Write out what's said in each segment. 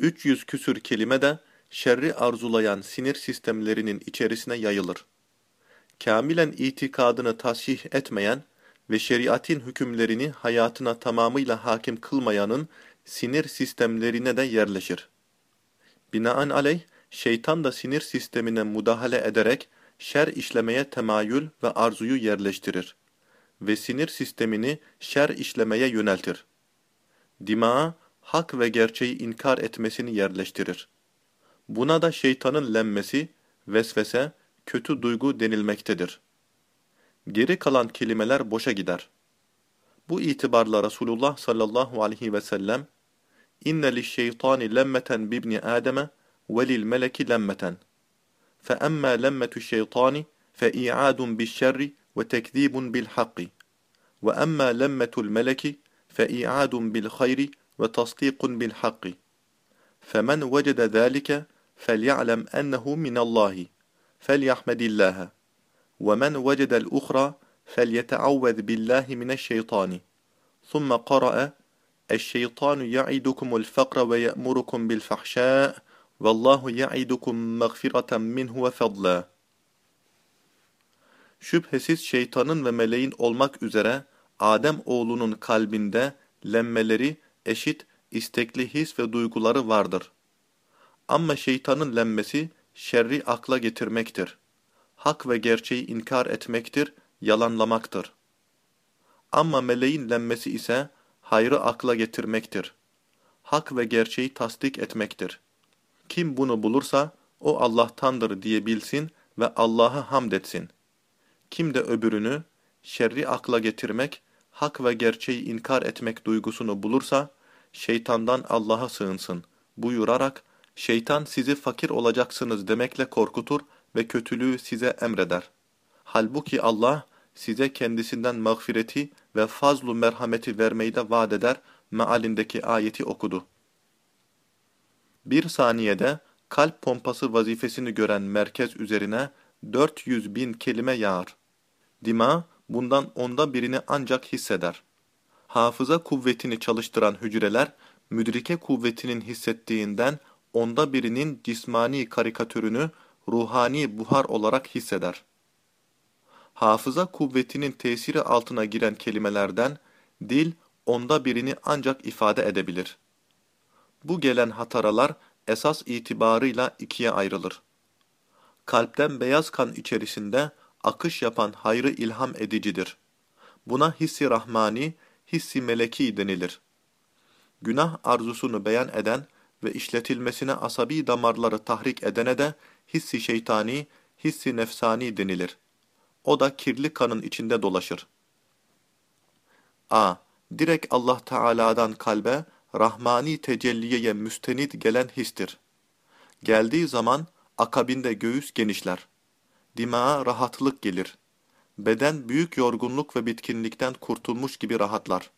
300 küsür kelime de şerri arzulayan sinir sistemlerinin içerisine yayılır. Kamilen itikadını tasih etmeyen ve şeriatin hükümlerini hayatına tamamıyla hakim kılmayanın sinir sistemlerine de yerleşir. Binaenaleyh, şeytan da sinir sistemine müdahale ederek şer işlemeye temayül ve arzuyu yerleştirir ve sinir sistemini şer işlemeye yöneltir. Dimağa, hak ve gerçeği inkar etmesini yerleştirir. Buna da şeytanın lenmesi, vesvese, kötü duygu denilmektedir. Geri kalan kelimeler boşa gider. Bu itibarla Resulullah sallallahu aleyhi ve sellem İnne lişşeytani lemmeten bibni Adem'e ve lil meleki lemmeten. Fe emmâ lemmetu şeytani fe i'adun bişşerri ve tekzibun bil hakki. Ve emmâ lemmetul meleki fe i'adun bil hayri bil hakki. Femen vecede zâlike فليعلم أنه من الله فليحمد الله. ومن وجد الأخرى فليتعوذ بالله من الشيطان. ثم قرأ الشيطان يعدكم الفقر ويأمركم بالفحشاء والله يعدكم مغفرة منه وفضلا. Şüphesiz şeytanın ve meleğin olmak üzere Adem oğlunun kalbinde lenmeleri eşit istekli his ve duyguları vardır. Ama şeytanın lenmesi şerri akla getirmektir. Hak ve gerçeği inkar etmektir, yalanlamaktır. Ama meleğin lenmesi ise hayrı akla getirmektir. Hak ve gerçeği tasdik etmektir. Kim bunu bulursa o Allah'tandır diye bilsin ve Allah'a hamd etsin. Kim de öbürünü şerri akla getirmek, hak ve gerçeği inkar etmek duygusunu bulursa şeytandan Allah'a sığınsın buyurarak Şeytan sizi fakir olacaksınız demekle korkutur ve kötülüğü size emreder. Halbuki Allah size kendisinden mağfireti ve fazlu merhameti vermeyi de vaat eder mealindeki ayeti okudu. Bir saniyede kalp pompası vazifesini gören merkez üzerine 400 bin kelime yağar. Dima bundan onda birini ancak hisseder. Hafıza kuvvetini çalıştıran hücreler, müdrike kuvvetinin hissettiğinden onda birinin cismani karikatürünü ruhani buhar olarak hisseder. Hafıza kuvvetinin tesiri altına giren kelimelerden dil onda birini ancak ifade edebilir. Bu gelen hataralar esas itibarıyla ikiye ayrılır. Kalpten beyaz kan içerisinde akış yapan hayrı ilham edicidir. Buna hissi rahmani, hissi meleki denilir. Günah arzusunu beyan eden, ve işletilmesine asabi damarları tahrik edene de hissi şeytani, hissi nefsani denilir. O da kirli kanın içinde dolaşır. A. Direkt Allah Teala'dan kalbe, rahmani tecelliyeye müstenid gelen histir. Geldiği zaman akabinde göğüs genişler. Dimağa rahatlık gelir. Beden büyük yorgunluk ve bitkinlikten kurtulmuş gibi rahatlar.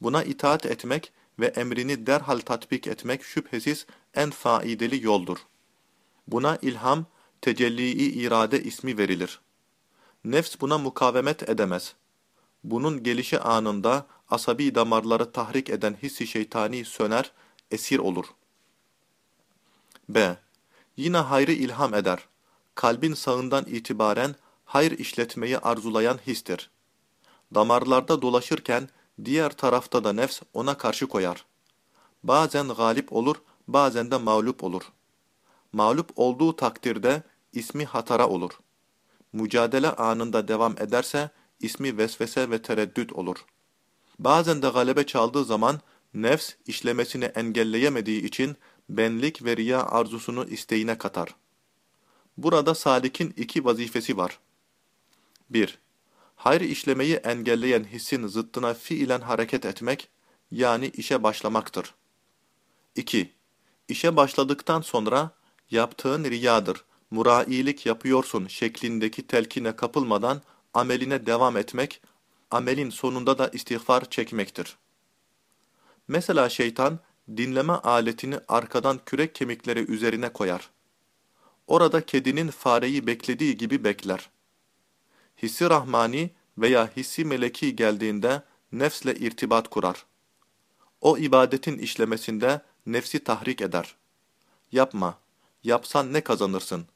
Buna itaat etmek, ve emrini derhal tatbik etmek şüphesiz en faideli yoldur. Buna ilham, tecelli-i irade ismi verilir. Nefs buna mukavemet edemez. Bunun gelişi anında asabi damarları tahrik eden hissi şeytani söner, esir olur. B. Yine hayrı ilham eder. Kalbin sağından itibaren hayır işletmeyi arzulayan histir. Damarlarda dolaşırken Diğer tarafta da nefs ona karşı koyar. Bazen galip olur, bazen de mağlup olur. Mağlup olduğu takdirde ismi hatara olur. Mücadele anında devam ederse ismi vesvese ve tereddüt olur. Bazen de galebe çaldığı zaman nefs işlemesini engelleyemediği için benlik ve riya arzusunu isteğine katar. Burada salikin iki vazifesi var. 1 hayır işlemeyi engelleyen hissin zıttına fiilen hareket etmek, yani işe başlamaktır. 2. İşe başladıktan sonra, yaptığın riyadır, murailik yapıyorsun şeklindeki telkine kapılmadan ameline devam etmek, amelin sonunda da istiğfar çekmektir. Mesela şeytan, dinleme aletini arkadan kürek kemikleri üzerine koyar. Orada kedinin fareyi beklediği gibi bekler hissi rahmani veya hissi meleki geldiğinde nefsle irtibat kurar. O ibadetin işlemesinde nefsi tahrik eder. Yapma, yapsan ne kazanırsın?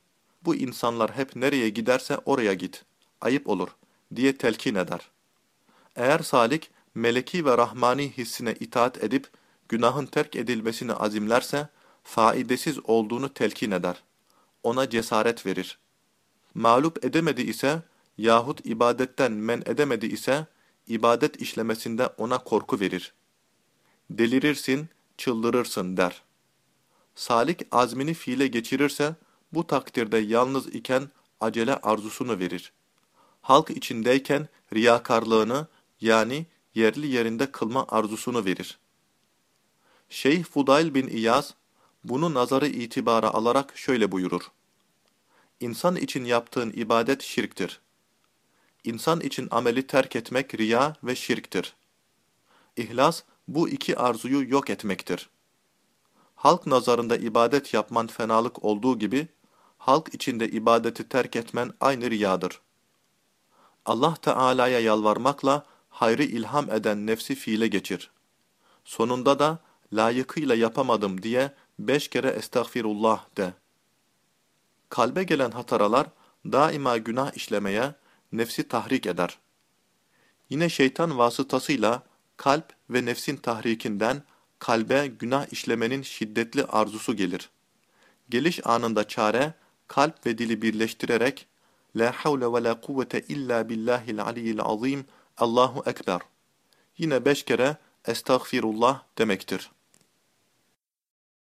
Bu insanlar hep nereye giderse oraya git, ayıp olur diye telkin eder. Eğer salik, meleki ve rahmani hissine itaat edip günahın terk edilmesini azimlerse, faidesiz olduğunu telkin eder. Ona cesaret verir. Mağlup edemedi ise, yahut ibadetten men edemedi ise, ibadet işlemesinde ona korku verir. Delirirsin, çıldırırsın der. Salik azmini fiile geçirirse, bu takdirde yalnız iken acele arzusunu verir. Halk içindeyken riyakarlığını yani yerli yerinde kılma arzusunu verir. Şeyh Fudayl bin İyaz, bunu nazarı itibara alarak şöyle buyurur. İnsan için yaptığın ibadet şirktir. İnsan için ameli terk etmek riya ve şirktir. İhlas, bu iki arzuyu yok etmektir. Halk nazarında ibadet yapman fenalık olduğu gibi, halk içinde ibadeti terk etmen aynı riyadır. Allah Teala'ya yalvarmakla hayrı ilham eden nefsi fiile geçir. Sonunda da layıkıyla yapamadım diye beş kere estağfirullah de. Kalbe gelen hataralar daima günah işlemeye, nefsi tahrik eder. Yine şeytan vasıtasıyla kalp ve nefsin tahrikinden kalbe günah işlemenin şiddetli arzusu gelir. Geliş anında çare, kalp ve dili birleştirerek La havle ve la kuvvete illa billahil aliyyil azim Allahu Ekber. Yine beş kere Estağfirullah demektir.